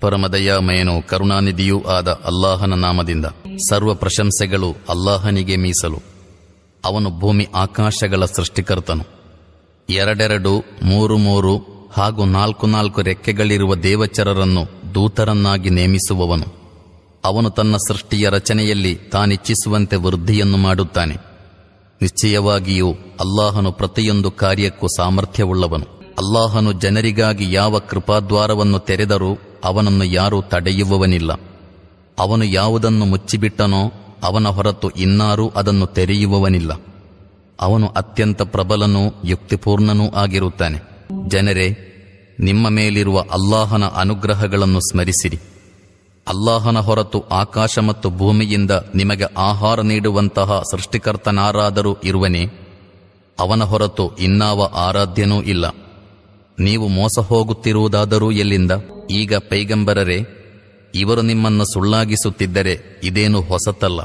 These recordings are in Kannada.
ಪರಮದಯಾಮಯನು ಕರುಣಾನಿಧಿಯೂ ಆದ ಅಲ್ಲಾಹನ ನಾಮದಿಂದ ಸರ್ವ ಪ್ರಶಂಸೆಗಳು ಅಲ್ಲಾಹನಿಗೆ ಮೀಸಲು ಅವನು ಭೂಮಿ ಆಕಾಶಗಳ ಸೃಷ್ಟಿಕರ್ತನು ಎರಡೆರಡು, ಮೂರು ಮೂರು ಹಾಗೂ ನಾಲ್ಕು ನಾಲ್ಕು ರೆಕ್ಕೆಗಳಿರುವ ದೇವಚರರನ್ನು ದೂತರನ್ನಾಗಿ ನೇಮಿಸುವವನು. ಅವನು ತನ್ನ ಸೃಷ್ಟಿಯ ರಚನೆಯಲ್ಲಿ ತಾನಿಚ್ಛಿಸುವಂತೆ ವೃದ್ಧಿಯನ್ನು ಮಾಡುತ್ತಾನೆ. ನಿಶ್ಚಯವಾಗಿಯೂ ಅಲ್ಲಾಹನು ಪ್ರತಿಯೊಂದು ಕಾರ್ಯಕ್ಕೂ ಸಾಮರ್ಥ್ಯವುಳ್ಳವನು. ಅಲ್ಲಾಹನು ಜನರಿಗಾಗಿ ಯಾವ ಕೃಪಾದ್ವಾರವನ್ನು ತೆರೆದರೂ ಅವನನ್ನು ಯಾರೂ ತಡೆಯುವವನಿಲ್ಲ. ಅವನು ಯಾವುದನ್ನು ಮುಚ್ಚಿಬಿಟ್ಟನೋ ಅವನ ಹೊರತು ಇನ್ನಾರೂ ಅದನ್ನು ತೆರೆಯುವವನಿಲ್ಲ. ಅವನು ಅತ್ಯಂತ ಪ್ರಬಲನೂ ಯುಕ್ತಿಪೂರ್ಣನೂ ಆಗಿರುತ್ತಾನೆ. ಜನರೇ, ನಿಮ್ಮ ಮೇಲಿರುವ ಅಲ್ಲಾಹನ ಅನುಗ್ರಹಗಳನ್ನು ಸ್ಮರಿಸಿರಿ. ಅಲ್ಲಾಹನ ಹೊರತು ಆಕಾಶ ಮತ್ತು ಭೂಮಿಯಿಂದ ನಿಮಗೆ ಆಹಾರ ನೀಡುವಂತಹ ಸೃಷ್ಟಿಕರ್ತನಾರಾದರೂ ಇರುವನೇ, ಅವನ ಹೊರತು ಇನ್ನಾವ ಆರಾಧ್ಯನೂ ಇಲ್ಲ. ನೀವು ಮೋಸ ಹೋಗುತ್ತಿರುವುದಾದರೂ ಎಲ್ಲಿಂದ? ಈಗ ಪೈಗಂಬರರೇ, ಇವರು ನಿಮ್ಮನ್ನು ಸುಳ್ಳಾಗಿಸುತ್ತಿದ್ದರೆ ಇದೇನು ಹೊಸತಲ್ಲ.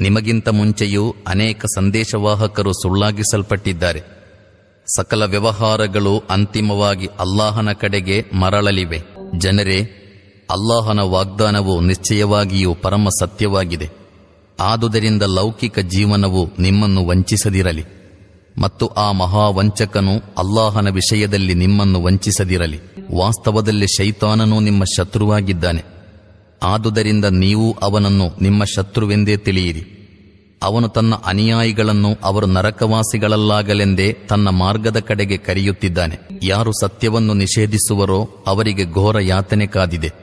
ನಿಮಗಿಂತ ಮುಂಚೆಯೂ ಅನೇಕ ಸಂದೇಶವಾಹಕರು ಸುಳ್ಳಾಗಿಸಲ್ಪಟ್ಟಿದ್ದಾರೆ. ಸಕಲ ವ್ಯವಹಾರಗಳು ಅಂತಿಮವಾಗಿ ಅಲ್ಲಾಹನ ಕಡೆಗೆ ಮರಳಲಿವೆ. ಜನರೇ ಅಲ್ಲಾಹನ ವಾಗ್ದಾನವು ನಿಶ್ಚಯವಾಗಿಯೂ ಪರಮ ಸತ್ಯವಾಗಿದೆ. ಆದುದರಿಂದ ಲೌಕಿಕ ಜೀವನವು ನಿಮ್ಮನ್ನು ವಂಚಿಸದಿರಲಿ. ಮತ್ತು ಆ ಮಹಾವಂಚಕನು ಅಲ್ಲಾಹನ ವಿಷಯದಲ್ಲಿ ನಿಮ್ಮನ್ನು ವಂಚಿಸದಿರಲಿ. ವಾಸ್ತವದಲ್ಲಿ ಶೈತಾನನು ನಿಮ್ಮ ಶತ್ರುವಾಗಿದ್ದಾನೆ. ಆದುದರಿಂದ ನೀವು ಅವನನ್ನು ನಿಮ್ಮ ಶತ್ರುವೆಂದೇ ತಿಳಿಯಿರಿ. ಅವನು ತನ್ನ ಅನುಯಾಯಿಗಳನ್ನು ಅವರು ನರಕವಾಸಿಗಳಲ್ಲಾಗಲೆಂದೇ ತನ್ನ ಮಾರ್ಗದ ಕಡೆಗೆ ಕರೆಯುತ್ತಿದ್ದಾನೆ. ಯಾರು ಸತ್ಯವನ್ನು ನಿಷೇಧಿಸುವರೋ ಅವರಿಗೆ ಘೋರ ಯಾತನೆ ಕಾದಿದೆ.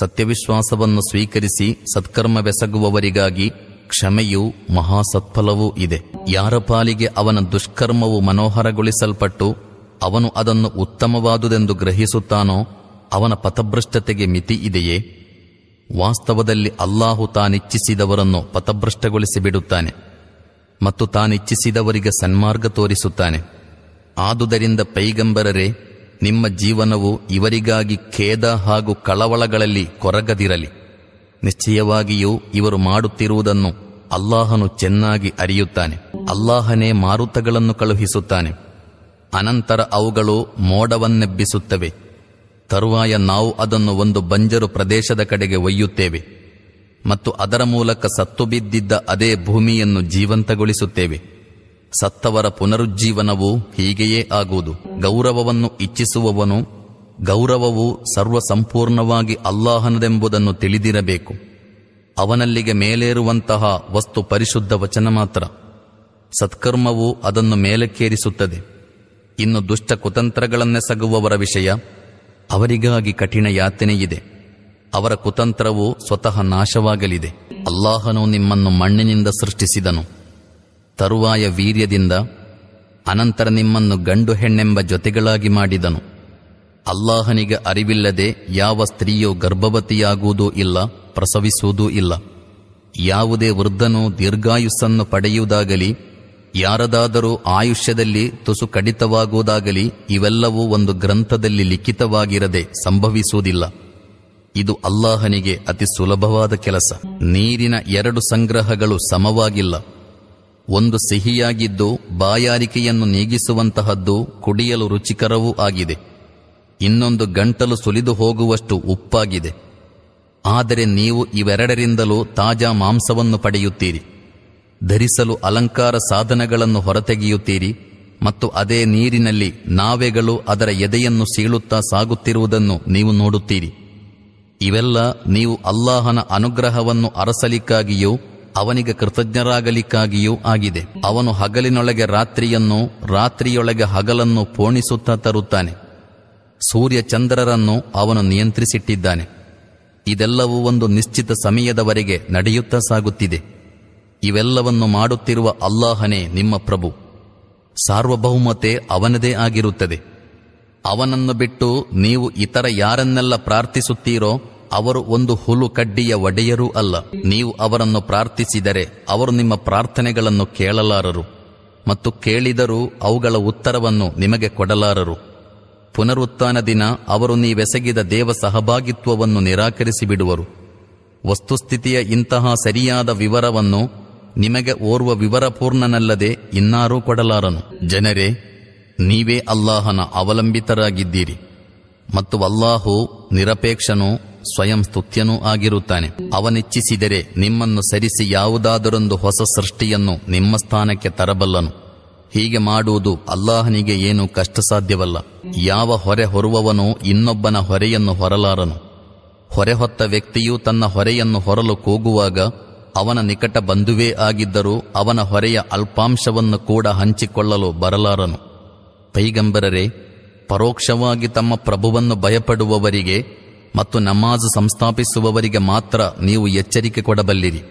ಸತ್ಯವಿಶ್ವಾಸವನ್ನು ಸ್ವೀಕರಿಸಿ ಸತ್ಕರ್ಮವೆಸಗುವವರಿಗಾಗಿ ಕ್ಷಮೆಯೂ ಮಹಾಸತ್ಫಲವೂ ಇದೆ. ಯಾರ ಪಾಲಿಗೆ ಅವನ ದುಷ್ಕರ್ಮವು ಮನೋಹರಗೊಳಿಸಲ್ಪಟ್ಟು ಅವನು ಅದನ್ನು ಉತ್ತಮವಾದುದೆಂದು ಗ್ರಹಿಸುತ್ತಾನೋ ಅವನ ಪಥಭ್ರಷ್ಟತೆಗೆ ಮಿತಿ ಇದೆಯೇ? ವಾಸ್ತವದಲ್ಲಿ ಅಲ್ಲಾಹು ತಾನಿಚ್ಛಿಸಿದವರನ್ನು ಪಥಭ್ರಷ್ಟಗೊಳಿಸಿ ಬಿಡುತ್ತಾನೆ ಮತ್ತು ತಾನಿಚ್ಛಿಸಿದವರಿಗೆ ಸನ್ಮಾರ್ಗ ತೋರಿಸುತ್ತಾನೆ. ಆದುದರಿಂದ ಪೈಗಂಬರರೇ ನಿಮ್ಮ ಜೀವನವು ಇವರಿಗಾಗಿ ಖೇದ ಹಾಗೂ ಕಳವಳಗಳಲ್ಲಿ ಕೊರಗದಿರಲಿ. ನಿಶ್ಚಯವಾಗಿಯೂ ಇವರು ಮಾಡುತ್ತಿರುವುದನ್ನು ಅಲ್ಲಾಹನು ಚೆನ್ನಾಗಿ ಅರಿಯುತ್ತಾನೆ. ಅಲ್ಲಾಹನೇ ಮಾರುತಗಳನ್ನು ಕಳುಹಿಸುತ್ತಾನೆ. ಅನಂತರ ಅವುಗಳು ಮೋಡವನ್ನೆಬ್ಬಿಸುತ್ತವೆ. ತರುವಾಯ ನಾವು ಅದನ್ನು ಒಂದು ಬಂಜರು ಪ್ರದೇಶದ ಕಡೆಗೆ ಒಯ್ಯುತ್ತೇವೆ. ಮತ್ತು ಅದರ ಮೂಲಕ ಸತ್ತು ಬಿದ್ದಿದ್ದ ಅದೇ ಭೂಮಿಯನ್ನು ಜೀವಂತಗೊಳಿಸುತ್ತೇವೆ. ಸತ್ತವರ ಪುನರುಜ್ಜೀವನವು ಹೀಗೆಯೇ ಆಗುವುದು. ಗೌರವವನ್ನು ಇಚ್ಛಿಸುವವನು, ಗೌರವವು ಸರ್ವಸಂಪೂರ್ಣವಾಗಿ ಅಲ್ಲಾಹನದೆಂಬುದನ್ನು ತಿಳಿದಿರಬೇಕು. ಅವನಲ್ಲಿಗೆ ಮೇಲೇರುವಂತಹ ವಸ್ತು ಪರಿಶುದ್ಧ ವಚನ ಮಾತ್ರ. ಸತ್ಕರ್ಮವು ಅದನ್ನು ಮೇಲಕ್ಕೇರಿಸುತ್ತದೆ. ಇನ್ನು ದುಷ್ಟ ಕುತಂತ್ರಗಳನ್ನೆಸಗುವವರ ವಿಷಯ ಅವರಿಗಾಗಿ ಕಠಿಣ ಯಾತನೆಯಿದೆ. ಅವರ ಕುತಂತ್ರವು ಸ್ವತಃ ನಾಶವಾಗಲಿದೆ. ಅಲ್ಲಾಹನು ನಿಮ್ಮನ್ನು ಮಣ್ಣಿನಿಂದ ಸೃಷ್ಟಿಸಿದನು. ತರುವಾಯ ವೀರ್ಯದಿಂದ ಅನಂತರ ನಿಮ್ಮನ್ನು ಗಂಡು ಹೆಣ್ಣೆಂಬ ಜೊತೆಗಳಾಗಿ ಮಾಡಿದನು. ಅಲ್ಲಾಹನಿಗೆ ಅರಿವಿಲ್ಲದೆ ಯಾವ ಸ್ತ್ರೀಯೋ ಗರ್ಭವತಿಯಾಗುವುದೂ ಇಲ್ಲ, ಪ್ರಸವಿಸುವುದೂ ಇಲ್ಲ. ಯಾವುದೇ ವೃದ್ಧನು ದೀರ್ಘಾಯುಸ್ಸನ್ನು ಪಡೆಯುವುದಾಗಲಿ, ಯಾರದಾದರೂ ಆಯುಷ್ಯದಲ್ಲಿ ತುಸು ಕಡಿತವಾಗುವುದಾಗಲಿ, ಇವೆಲ್ಲವೂ ಒಂದು ಗ್ರಂಥದಲ್ಲಿ ಲಿಖಿತವಾಗಿರದೆ ಸಂಭವಿಸುವುದಿಲ್ಲ. ಇದು ಅಲ್ಲಾಹನಿಗೆ ಅತಿ ಸುಲಭವಾದ ಕೆಲಸ. ನೀರಿನ ಎರಡು ಸಂಗ್ರಹಗಳು ಸಮವಾಗಿಲ್ಲ. ಒಂದು ಸಿಹಿಯಾಗಿದ್ದು ಬಾಯಾರಿಕೆಯನ್ನು ನೀಗಿಸುವಂತಹದ್ದು ಕುಡಿಯಲು ರುಚಿಕರವೂ ಆಗಿದೆ. ಇನ್ನೊಂದು ಗಂಟಲು ಸುಲಿದು ಹೋಗುವಷ್ಟು ಉಪ್ಪಾಗಿದೆ. ಆದರೆ ನೀವು ಇವೆರಡರಿಂದಲೂ ತಾಜಾ ಮಾಂಸವನ್ನು ಪಡೆಯುತ್ತೀರಿ. ಧರಿಸಲು ಅಲಂಕಾರ ಸಾಧನಗಳನ್ನು ಹೊರತೆಗೆಯುತ್ತೀರಿ ಮತ್ತು ಅದೇ ನೀರಿನಲ್ಲಿ ನಾವೆಗಳು ಅದರ ಎದೆಯನ್ನು ಸೀಳುತ್ತಾ ಸಾಗುತ್ತಿರುವುದನ್ನು ನೀವು ನೋಡುತ್ತೀರಿ. ಇವೆಲ್ಲ ನೀವು ಅಲ್ಲಾಹನ ಅನುಗ್ರಹವನ್ನು ಅರಸಲಿಕ್ಕಾಗಿಯೂ ಅವನಿಗೆ ಕೃತಜ್ಞರಾಗಲಿಕ್ಕಾಗಿಯೂ ಆಗಿದೆ. ಅವನು ಹಗಲಿನೊಳಗೆ ರಾತ್ರಿಯನ್ನು, ರಾತ್ರಿಯೊಳಗೆ ಹಗಲನ್ನು ಪೋಣಿಸುತ್ತಾ ತರುತ್ತಾನೆ. ಸೂರ್ಯ ಚಂದ್ರರನ್ನು ಅವನು ನಿಯಂತ್ರಿಸಿಟ್ಟಿದ್ದಾನೆ. ಇದೆಲ್ಲವೂ ಒಂದು ನಿಶ್ಚಿತ ಸಮಯದವರೆಗೆ ನಡೆಯುತ್ತಾ ಸಾಗುತ್ತಿದೆ. ಇವೆಲ್ಲವನ್ನು ಮಾಡುತ್ತಿರುವ ಅಲ್ಲಾಹನೇ ನಿಮ್ಮ ಪ್ರಭು. ಸಾರ್ವಭೌಮತೆ ಅವನದೇ ಆಗಿರುತ್ತದೆ. ಅವನನ್ನು ಬಿಟ್ಟು ನೀವು ಇತರ ಯಾರನ್ನೆಲ್ಲ ಪ್ರಾರ್ಥಿಸುತ್ತೀರೋ ಅವರು ಒಂದು ಹುಲು ಕಡ್ಡಿಯ ಒಡೆಯರೂ ಅಲ್ಲ. ನೀವು ಅವರನ್ನು ಪ್ರಾರ್ಥಿಸಿದರೆ ಅವರು ನಿಮ್ಮ ಪ್ರಾರ್ಥನೆಗಳನ್ನು ಕೇಳಲಾರರು ಮತ್ತು ಕೇಳಿದರೂ ಅವುಗಳ ಉತ್ತರವನ್ನು ನಿಮಗೆ ಕೊಡಲಾರರು. ಪುನರುತ್ಥಾನ ದಿನ ಅವರು ನೀವೆಸಗಿದ ದೇವ ಸಹಭಾಗಿತ್ವವನ್ನು ನಿರಾಕರಿಸಿ ಬಿಡುವರು ವಸ್ತುಸ್ಥಿತಿಯ ಇಂತಹ ಸರಿಯಾದ ವಿವರವನ್ನು ನಿಮಗೆ ಓರ್ವ ವಿವರಪೂರ್ಣನಲ್ಲದೆ ಇನ್ನಾರೂ ಕೊಡಲಾರನು. ಜನರೇ, ನೀವೇ ಅಲ್ಲಾಹನ ಅವಲಂಬಿತರಾಗಿದ್ದೀರಿ ಮತ್ತು ಅಲ್ಲಾಹು ನಿರಪೇಕ್ಷನೂ ಸ್ವಯಂ ಸ್ತುತ್ಯನೂ ಆಗಿರುತ್ತಾನೆ. ಅವನಿಚ್ಛಿಸಿದರೆ ನಿಮ್ಮನ್ನು ಸರಿಸಿ ಯಾವುದಾದರೊಂದು ಹೊಸ ಸೃಷ್ಟಿಯನ್ನು ನಿಮ್ಮ ಸ್ಥಾನಕ್ಕೆ ತರಬಲ್ಲನು. ಹೀಗೆ ಮಾಡುವುದು ಅಲ್ಲಾಹನಿಗೆ ಏನು ಕಷ್ಟ ಸಾಧ್ಯವಲ್ಲ ಯಾವ ಹೊರೆ ಹೊರುವವನು ಇನ್ನೊಬ್ಬನ ಹೊರೆಯನ್ನು ಹೊರಲಾರನು. ಹೊರೆ ಹೊತ್ತ ವ್ಯಕ್ತಿಯು ತನ್ನ ಹೊರೆಯನ್ನು ಹೊರಲು ಕೂಗುವಾಗ ಅವನ ನಿಕಟ ಬಂಧುವೇ ಆಗಿದ್ದರೂ ಅವನ ಹೊರೆಯ ಅಲ್ಪಾಂಶವನ್ನು ಕೂಡ ಹಂಚಿಕೊಳ್ಳಲು ಬರಲಾರನು. ಪೈಗಂಬರರೆ, ಪರೋಕ್ಷವಾಗಿ ತಮ್ಮ ಪ್ರಭುವನ್ನು ಭಯಪಡುವವರಿಗೆ ಮತ್ತು ನಮಾಜು ಸಂಸ್ಥಾಪಿಸುವವರಿಗೆ ಮಾತ್ರ ನೀವು ಎಚ್ಚರಿಕೆ ಕೊಡಬಲ್ಲಿರಿ.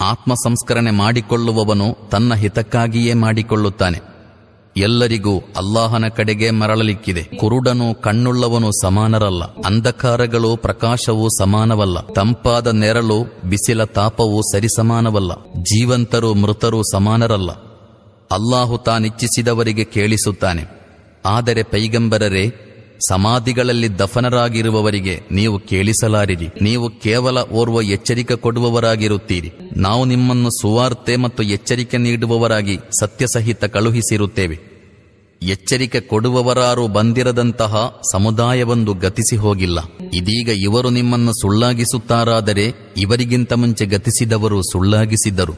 ಆತ್ಮ ಸಂಸ್ಕರಣೆ ಮಾಡಿಕೊಳ್ಳುವವನು ತನ್ನ ಹಿತಕ್ಕಾಗಿಯೇ ಮಾಡಿಕೊಳ್ಳುತ್ತಾನೆ. ಎಲ್ಲರಿಗೂ ಅಲ್ಲಾಹನ ಕಡೆಗೆ ಮರಳಲಿಕ್ಕಿದೆ. ಕುರುಡನು ಕಣ್ಣುಳ್ಳವನು ಸಮಾನರಲ್ಲ. ಅಂಧಕಾರಗಳು ಪ್ರಕಾಶವು ಸಮಾನವಲ್ಲ. ತಂಪಾದ ನೆರಳು, ಬಿಸಿಲ ತಾಪವು ಸರಿಸಮಾನವಲ್ಲ. ಜೀವಂತರು, ಮೃತರು ಸಮಾನರಲ್ಲ. ಅಲ್ಲಾಹು ತಾನಿಚ್ಛಿಸಿದವರಿಗೆ ಕೇಳಿಸುತ್ತಾನೆ. ಆದರೆ ಪೈಗಂಬರರೇ ಸಮಾಧಿಗಳಲ್ಲಿ ದಫನರಾಗಿರುವವರಿಗೆ ನೀವು ಕೇಳಿಸಲಾರಿರಿ. ನೀವು ಕೇವಲ ಓರ್ವ ಎಚ್ಚರಿಕೆ ಕೊಡುವವರಾಗಿರುತ್ತೀರಿ. ನಾವು ನಿಮ್ಮನ್ನು ಸುವಾರ್ತೆ ಮತ್ತು ಎಚ್ಚರಿಕೆ ನೀಡುವವರಾಗಿ ಸತ್ಯಸಹಿತ ಕಳುಹಿಸಿರುತ್ತೇವೆ. ಎಚ್ಚರಿಕೆ ಕೊಡುವವರಾರು ಬಂದಿರದಂತಹ ಸಮುದಾಯವೊಂದು ಗತಿಸಿ ಹೋಗಿಲ್ಲ ಇದೀಗ ಇವರು ನಿಮ್ಮನ್ನು ಸುಳ್ಳಾಗಿಸುತ್ತಾರಾದರೆ ಇವರಿಗಿಂತ ಮುಂಚೆ ಗತಿಸಿದವರು ಸುಳ್ಳಾಗಿಸಿದರು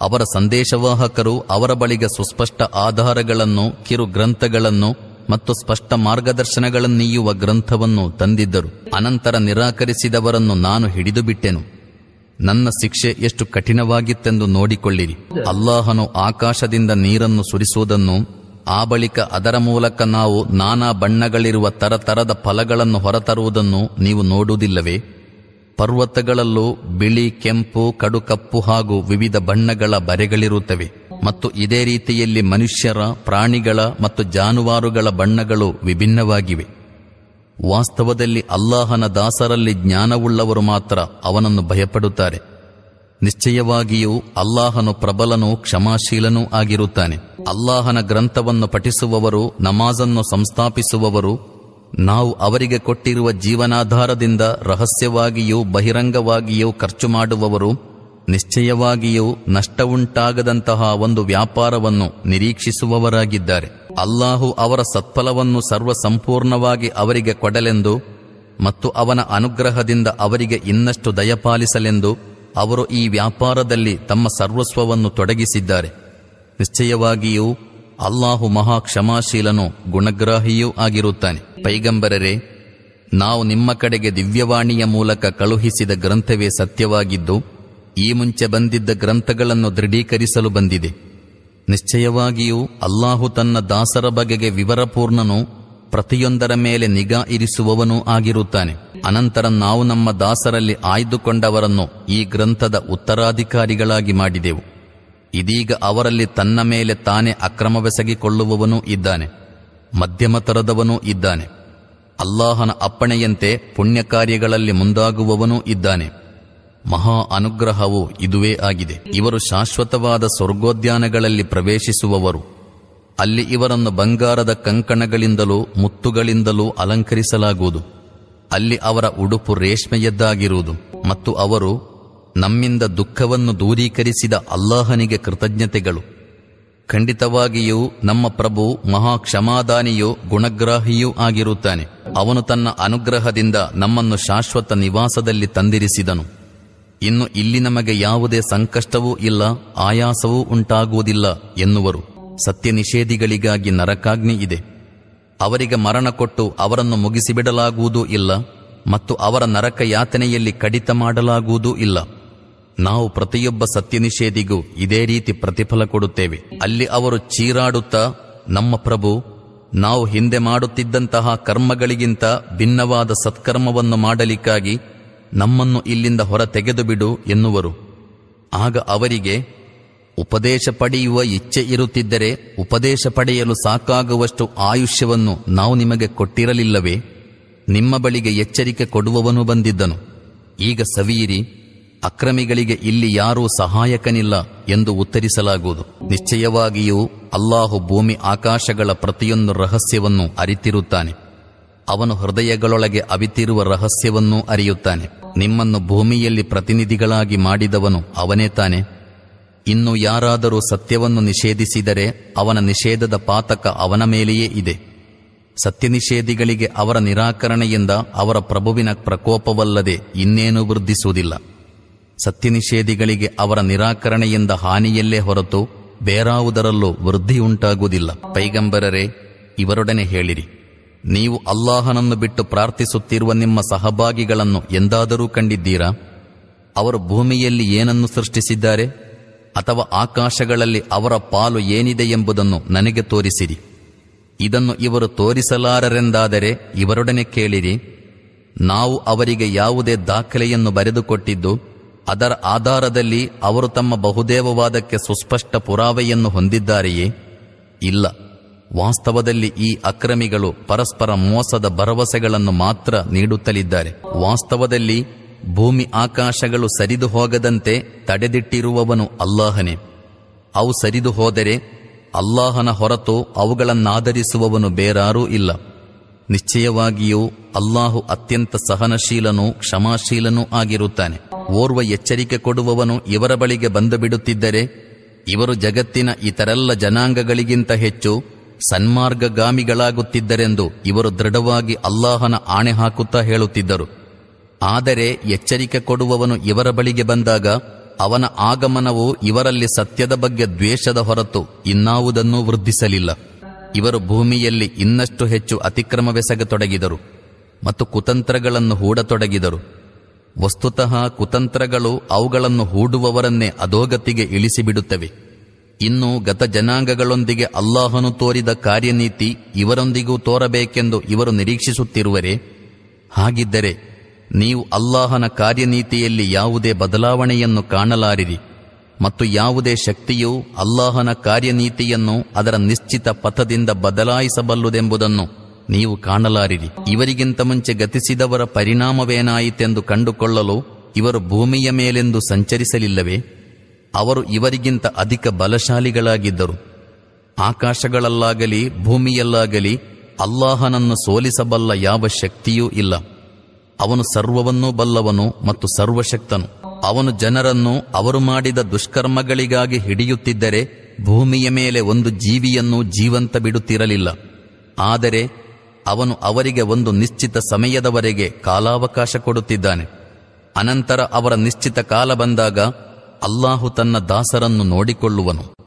ಅವರ ಸಂದೇಶವಾಹಕರು ಅವರ ಬಳಿಗೆ ಸುಸ್ಪಷ್ಟ ಆಧಾರಗಳನ್ನು ಕಿರು ಗ್ರಂಥಗಳನ್ನು ಮತ್ತು ಸ್ಪಷ್ಟ ಮಾರ್ಗದರ್ಶನಗಳನ್ನೀಯುವ ಗ್ರಂಥವನ್ನು ತಂದಿದ್ದರು. ಅನಂತರ ನಿರಾಕರಿಸಿದವರನ್ನು ನಾನು ಹಿಡಿದು ಬಿಟ್ಟೆನು. ನನ್ನ ಶಿಕ್ಷೆ ಎಷ್ಟು ಕಠಿಣವಾಗಿತ್ತೆಂದು ನೋಡಿಕೊಳ್ಳಿರಿ. ಅಲ್ಲಾಹನು ಆಕಾಶದಿಂದ ನೀರನ್ನು ಸುರಿಸುವುದನ್ನು, ಆ ಬಳಿಕ ಅದರ ಮೂಲಕ ನಾವು ನಾನಾ ಬಣ್ಣಗಳಿರುವ ತರತರದ ಫಲಗಳನ್ನು ಹೊರತರುವುದನ್ನು ನೀವು ನೋಡುವುದಿಲ್ಲವೇ? ಪರ್ವತಗಳಲ್ಲೂ ಬಿಳಿ, ಕೆಂಪು, ಕಡುಕಪ್ಪು ಹಾಗೂ ವಿವಿಧ ಬಣ್ಣಗಳ ಬರೆಗಳಿರುತ್ತವೆ. ಮತ್ತು ಇದೇ ರೀತಿಯಲ್ಲಿ ಮನುಷ್ಯರ, ಪ್ರಾಣಿಗಳ ಮತ್ತು ಜಾನುವಾರುಗಳ ಬಣ್ಣಗಳು ವಿಭಿನ್ನವಾಗಿವೆ. ವಾಸ್ತವದಲ್ಲಿ ಅಲ್ಲಾಹನ ದಾಸರಲ್ಲಿ ಜ್ಞಾನವುಳ್ಳವರು ಮಾತ್ರ ಅವನನ್ನು ಭಯಪಡುತ್ತಾರೆ. ನಿಶ್ಚಯವಾಗಿಯೂ ಅಲ್ಲಾಹನು ಪ್ರಬಲನೂ ಕ್ಷಮಾಶೀಲನೂ ಆಗಿರುತ್ತಾನೆ. ಅಲ್ಲಾಹನ ಗ್ರಂಥವನ್ನು ಪಠಿಸುವವರು, ನಮಾಜನ್ನು ಸಂಸ್ಥಾಪಿಸುವವರು, ನಾವು ಅವರಿಗೆ ಕೊಟ್ಟಿರುವ ಜೀವನಾಧಾರದಿಂದ ರಹಸ್ಯವಾಗಿಯೂ ಬಹಿರಂಗವಾಗಿಯೂ ಖರ್ಚು ಮಾಡುವವರು ನಿಶ್ಚಯವಾಗಿಯೂ ನಷ್ಟವುಂಟಾಗದಂತಹ ಒಂದು ವ್ಯಾಪಾರವನ್ನು ನಿರೀಕ್ಷಿಸುವವರಾಗಿದ್ದಾರೆ. ಅಲ್ಲಾಹು ಅವರ ಸತ್ಫಲವನ್ನು ಸರ್ವಸಂಪೂರ್ಣವಾಗಿ ಅವರಿಗೆ ಕೊಡಲೆಂದು ಮತ್ತು ಅವನ ಅನುಗ್ರಹದಿಂದ ಅವರಿಗೆ ಇನ್ನಷ್ಟು ದಯಪಾಲಿಸಲೆಂದು ಅವರು ಈ ವ್ಯಾಪಾರದಲ್ಲಿ ತಮ್ಮ ಸರ್ವಸ್ವವನ್ನು ತೊಡಗಿಸಿದ್ದಾರೆ. ನಿಶ್ಚಯವಾಗಿಯೂ ಅಲ್ಲಾಹು ಮಹಾ ಕ್ಷಮಾಶೀಲನು ಗುಣಗ್ರಾಹಿಯೂ ಆಗಿರುತ್ತಾನೆ. ಪೈಗಂಬರರೆ, ನಾವು ನಿಮ್ಮ ಕಡೆಗೆ ದಿವ್ಯವಾಣಿಯ ಮೂಲಕ ಕಳುಹಿಸಿದ ಗ್ರಂಥವೇ ಸತ್ಯವಾಗಿದ್ದು ಈ ಮುಂಚೆ ಬಂದಿದ್ದ ಗ್ರಂಥಗಳನ್ನು ದೃಢೀಕರಿಸಲು ಬಂದಿದೆ. ನಿಶ್ಚಯವಾಗಿಯೂ ಅಲ್ಲಾಹು ತನ್ನ ದಾಸರ ಬಗೆಗೆ ವಿವರಪೂರ್ಣನು, ಪ್ರತಿಯೊಂದರ ಮೇಲೆ ನಿಗಾ ಇರಿಸುವವನೂ ಆಗಿರುತ್ತಾನೆ. ಅನಂತರ ನಾವು ನಮ್ಮ ದಾಸರಲ್ಲಿ ಆಯ್ದುಕೊಂಡವರನ್ನು ಈ ಗ್ರಂಥದ ಉತ್ತರಾಧಿಕಾರಿಗಳಾಗಿ ಮಾಡಿದೆವು. ಇದೀಗ ಅವರಲ್ಲಿ ತನ್ನ ಮೇಲೆ ತಾನೇ ಅಕ್ರಮವೆಸಗಿಕೊಳ್ಳುವವನೂ ಇದ್ದಾನೆ. ಮಧ್ಯಮ ತರದವನೂ ಇದ್ದಾನೆ. ಅಲ್ಲಾಹನ ಅಪ್ಪಣೆಯಂತೆ ಪುಣ್ಯ ಕಾರ್ಯಗಳಲ್ಲಿ ಮುಂದಾಗುವವನೂ ಇದ್ದಾನೆ. ಮಹಾ ಅನುಗ್ರಹವು ಇದುವೇ ಆಗಿದೆ. ಇವರು ಶಾಶ್ವತವಾದ ಸ್ವರ್ಗೋದ್ಯಾನಗಳಲ್ಲಿ ಪ್ರವೇಶಿಸುವವರು. ಅಲ್ಲಿ ಇವರನ್ನು ಬಂಗಾರದ ಕಂಕಣಗಳಿಂದಲೂ ಮುತ್ತುಗಳಿಂದಲೂ ಅಲಂಕರಿಸಲಾಗುವುದು. ಅಲ್ಲಿ ಅವರ ಉಡುಪು ರೇಷ್ಮೆಯದ್ದಾಗಿರುವುದು. ಮತ್ತು ಅವರು ನಮ್ಮಿಂದ ದುಃಖವನ್ನು ದೂರೀಕರಿಸಿದ ಅಲ್ಲಾಹನಿಗೆ ಕೃತಜ್ಞತೆಗಳು. ಖಂಡಿತವಾಗಿಯೂ ನಮ್ಮ ಪ್ರಭು ಮಹಾ ಕ್ಷಮಾದಾನಿಯೂ ಗುಣಗ್ರಾಹಿಯೂ ಆಗಿರುತ್ತಾನೆ. ಅವನು ತನ್ನ ಅನುಗ್ರಹದಿಂದ ನಮ್ಮನ್ನು ಶಾಶ್ವತ ನಿವಾಸದಲ್ಲಿ ತಂದಿರಿಸಿದನು. ಇನ್ನು ಇಲ್ಲಿ ನಮಗೆ ಯಾವುದೇ ಸಂಕಷ್ಟವೂ ಇಲ್ಲ, ಆಯಾಸವೂ ಉಂಟಾಗುವುದಿಲ್ಲ ಎನ್ನುವರು. ಸತ್ಯ ನಿಷೇಧಿಗಳಿಗಾಗಿ ನರಕಾಗ್ನಿ ಇದೆ. ಅವರಿಗೆ ಮರಣ ಕೊಟ್ಟು ಅವರನ್ನು ಮುಗಿಸಿಬಿಡಲಾಗುವುದೂ ಇಲ್ಲ, ಮತ್ತು ಅವರ ನರಕ ಯಾತನೆಯಲ್ಲಿ ಕಡಿತ ಮಾಡಲಾಗುವುದೂ ಇಲ್ಲ. ನಾವು ಪ್ರತಿಯೊಬ್ಬ ಸತ್ಯ ನಿಷೇಧಿಗೂ ಇದೇ ರೀತಿ ಪ್ರತಿಫಲ ಕೊಡುತ್ತೇವೆ. ಅಲ್ಲಿ ಅವರು ಚೀರಾಡುತ್ತಾ, ನಮ್ಮ ಪ್ರಭು, ನಾವು ಹಿಂದೆ ಮಾಡುತ್ತಿದ್ದಂತಹ ಕರ್ಮಗಳಿಗಿಂತ ಭಿನ್ನವಾದ ಸತ್ಕರ್ಮವನ್ನು ಮಾಡಲಿಕ್ಕಾಗಿ ನಮ್ಮನ್ನು ಇಲ್ಲಿಂದ ಹೊರ ತೆಗೆದುಬಿಡು ಎನ್ನುವರು. ಆಗ ಅವರಿಗೆ, ಉಪದೇಶ ಪಡೆಯುವ ಇಚ್ಛೆ ಇರುತ್ತಿದ್ದರೆ ಉಪದೇಶ ಪಡೆಯಲು ಸಾಕಾಗುವಷ್ಟು ಆಯುಷ್ಯವನ್ನು ನಾವು ನಿಮಗೆ ಕೊಟ್ಟಿರಲಿಲ್ಲವೇ? ನಿಮ್ಮ ಬಳಿಗೆ ಎಚ್ಚರಿಕೆ ಕೊಡುವವನು ಬಂದಿದ್ದನು. ಈಗ ಸವಿಯಿರಿ, ಅಕ್ರಮಿಗಳಿಗೆ ಇಲ್ಲಿ ಯಾರೂ ಸಹಾಯಕನಿಲ್ಲ ಎಂದು ಉತ್ತರಿಸಲಾಗುವುದು. ನಿಶ್ಚಯವಾಗಿಯೂ ಅಲ್ಲಾಹು ಭೂಮಿ ಆಕಾಶಗಳ ಪ್ರತಿಯೊಂದು ರಹಸ್ಯವನ್ನು ಅರಿತಿರುತ್ತಾನೆ. ಅವನು ಹೃದಯಗಳೊಳಗೆ ಅವಿತಿರುವ ರಹಸ್ಯವನ್ನೂ ಅರಿಯುತ್ತಾನೆ. ನಿಮ್ಮನ್ನು ಭೂಮಿಯಲ್ಲಿ ಪ್ರತಿನಿಧಿಗಳಾಗಿ ಮಾಡಿದವನು ಅವನೇ ತಾನೆ. ಇನ್ನು ಯಾರಾದರೂ ಸತ್ಯವನ್ನು ನಿಷೇಧಿಸಿದರೆ ಅವನ ನಿಷೇಧದ ಪಾತಕ ಅವನ ಮೇಲೆಯೇ ಇದೆ. ಸತ್ಯ ನಿಷೇಧಿಗಳಿಗೆ ಅವರ ನಿರಾಕರಣೆಯಿಂದ ಅವರ ಪ್ರಭುವಿನ ಪ್ರಕೋಪವಲ್ಲದೆ ಇನ್ನೇನೂ ವೃದ್ಧಿಸುವುದಿಲ್ಲ. ಸತ್ಯ ನಿಷೇಧಿಗಳಿಗೆ ಅವರ ನಿರಾಕರಣೆಯಿಂದ ಹಾನಿಯಲ್ಲೇ ಹೊರತು ಬೇರಾವುದರಲ್ಲೂ ವೃದ್ಧಿಯುಂಟಾಗುವುದಿಲ್ಲ. ಪೈಗಂಬರರೇ, ಇವರೊಡನೆ ಹೇಳಿರಿ. ನೀವು ಅಲ್ಲಾಹನನ್ನು ಬಿಟ್ಟು ಪ್ರಾರ್ಥಿಸುತ್ತಿರುವ ನಿಮ್ಮ ಸಹಭಾಗಿಗಳನ್ನು ಎಂದಾದರೂ ಕಂಡಿದ್ದೀರಾ? ಅವರು ಭೂಮಿಯಲ್ಲಿ ಏನನ್ನು ಸೃಷ್ಟಿಸಿದ್ದಾರೆ? ಅಥವಾ ಆಕಾಶಗಳಲ್ಲಿ ಅವರ ಪಾಲು ಏನಿದೆ ಎಂಬುದನ್ನು ನನಗೆ ತೋರಿಸಿರಿ. ಇದನ್ನು ಇವರು ತೋರಿಸಲಾರರೆಂದಾದರೆ ಇವರೊಡನೆ ಕೇಳಿರಿ. ನಾವು ಅವರಿಗೆ ಯಾವುದೇ ದಾಖಲೆಯನ್ನು ಬರೆದುಕೊಟ್ಟಿದ್ದು, ಅದರ ಆಧಾರದಲ್ಲಿ ಅವರು ತಮ್ಮ ಬಹುದೇವವಾದಕ್ಕೆ ಸುಸ್ಪಷ್ಟ ಪುರಾವೆಯನ್ನು ಹೊಂದಿದ್ದಾರೆಯೇ? ಇಲ್ಲ. ವಾಸ್ತವದಲ್ಲಿ ಈ ಅಕ್ರಮಿಗಳು ಪರಸ್ಪರ ಮೋಸದ ಭರವಸೆಗಳನ್ನು ಮಾತ್ರ ನೀಡುತ್ತಲಿದ್ದಾರೆ. ವಾಸ್ತವದಲ್ಲಿ ಭೂಮಿ ಆಕಾಶಗಳು ಸರಿದು ಹೋಗದಂತೆ ತಡೆದಿಟ್ಟಿರುವವನು ಅಲ್ಲಾಹನೇ. ಅವು ಸರಿದು ಹೋದರೆ ಅಲ್ಲಾಹನ ಹೊರತು ಅವುಗಳನ್ನಾಧರಿಸುವವನು ಬೇರಾರೂ ಇಲ್ಲ. ನಿಶ್ಚಯವಾಗಿಯೂ ಅಲ್ಲಾಹು ಅತ್ಯಂತ ಸಹನಶೀಲನೂ ಕ್ಷಮಾಶೀಲನೂ ಆಗಿರುತ್ತಾನೆ. ಓರ್ವ ಎಚ್ಚರಿಕೆ ಕೊಡುವವನು ಇವರ ಬಳಿಗೆ ಬಂದು ಬಿಡುತ್ತಿದ್ದರೆ ಇವರು ಜಗತ್ತಿನ ಇತರೆಲ್ಲ ಜನಾಂಗಗಳಿಗಿಂತ ಹೆಚ್ಚು ಸನ್ಮಾರ್ಗಗಾಮಿಗಳಾಗುತ್ತಿದ್ದರೆಂದು ಇವರು ದೃಢವಾಗಿ ಅಲ್ಲಾಹನ ಆಣೆ ಹಾಕುತ್ತಾ ಹೇಳುತ್ತಿದ್ದರು. ಆದರೆ ಎಚ್ಚರಿಕೆ ಕೊಡುವವನು ಇವರ ಬಳಿಗೆ ಬಂದಾಗ ಅವನ ಆಗಮನವು ಇವರಲ್ಲಿ ಸತ್ಯದ ಬಗ್ಗೆ ದ್ವೇಷದ ಹೊರತು ಇನ್ನಾವುದನ್ನೂ ವೃದ್ಧಿಸಲಿಲ್ಲ. ಇವರು ಭೂಮಿಯಲ್ಲಿ ಇನ್ನಷ್ಟು ಹೆಚ್ಚು ಅತಿಕ್ರಮವೆಸಗತೊಡಗಿದರು ಮತ್ತು ಕುತಂತ್ರಗಳನ್ನು ಹೂಡತೊಡಗಿದರು. ವಸ್ತುತಃ ಕುತಂತ್ರಗಳು ಅವುಗಳನ್ನು ಹೂಡುವವರನ್ನೇ ಅಧೋಗತಿಗೆ ಇಳಿಸಿಬಿಡುತ್ತವೆ. ಇನ್ನು ಗತ ಜನಾಂಗಗಳೊಂದಿಗೆ ಅಲ್ಲಾಹನು ತೋರಿದ ಕಾರ್ಯನೀತಿ ಇವರೊಂದಿಗೂ ತೋರಬೇಕೆಂದು ಇವರು ನಿರೀಕ್ಷಿಸುತ್ತಿರುವರೆ, ಹಾಗಿದ್ದರೆ ನೀವು ಅಲ್ಲಾಹನ ಕಾರ್ಯನೀತಿಯಲ್ಲಿ ಯಾವುದೇ ಬದಲಾವಣೆಯನ್ನು ಕಾಣಲಾರಿರಿ ಮತ್ತು ಯಾವುದೇ ಶಕ್ತಿಯು ಅಲ್ಲಾಹನ ಕಾರ್ಯನೀತಿಯನ್ನು ಅದರ ನಿಶ್ಚಿತ ಪಥದಿಂದ ಬದಲಾಯಿಸಬಲ್ಲುದೆಂಬುದನ್ನು ನೀವು ಕಾಣಲಾರಿರಿ. ಇವರಿಗಿಂತ ಮುಂಚೆ ಗತಿಸಿದವರ ಪರಿಣಾಮವೇನಾಯಿತೆಂದು ಕಂಡುಕೊಳ್ಳಲು ಇವರು ಭೂಮಿಯ ಮೇಲೆಂದು ಸಂಚರಿಸಲಿಲ್ಲವೇ? ಅವರು ಇವರಿಗಿಂತ ಅಧಿಕ ಬಲಶಾಲಿಗಳಾಗಿದ್ದರು. ಆಕಾಶಗಳಲ್ಲಾಗಲಿ, ಭೂಮಿಯಲ್ಲಾಗಲಿ ಅಲ್ಲಾಹನನ್ನು ಸೋಲಿಸಬಲ್ಲ ಯಾವ ಶಕ್ತಿಯೂ ಇಲ್ಲ. ಅವನು ಸರ್ವವನ್ನೂ ಬಲ್ಲವನು ಮತ್ತು ಸರ್ವಶಕ್ತನು. ಅವನು ಜನರನ್ನು ಅವರು ಮಾಡಿದ ದುಷ್ಕರ್ಮಗಳಿಗಾಗಿ ಹಿಡಿಯುತ್ತಿದ್ದರೆ ಭೂಮಿಯ ಮೇಲೆ ಒಂದು ಜೀವಿಯನ್ನು ಜೀವಂತ ಬಿಡುತ್ತಿರಲಿಲ್ಲ. ಆದರೆ ಅವನು ಅವರಿಗೆ ಒಂದು ನಿಶ್ಚಿತ ಸಮಯದವರೆಗೆ ಕಾಲಾವಕಾಶ ಕೊಡುತ್ತಿದ್ದಾನೆ. ಅನಂತರ ಅವರ ನಿಶ್ಚಿತ ಕಾಲ ಬಂದಾಗ ಅಲ್ಲಾಹು ತನ್ನ ದಾಸರನ್ನು ನೋಡಿಕೊಳ್ಳುವನು.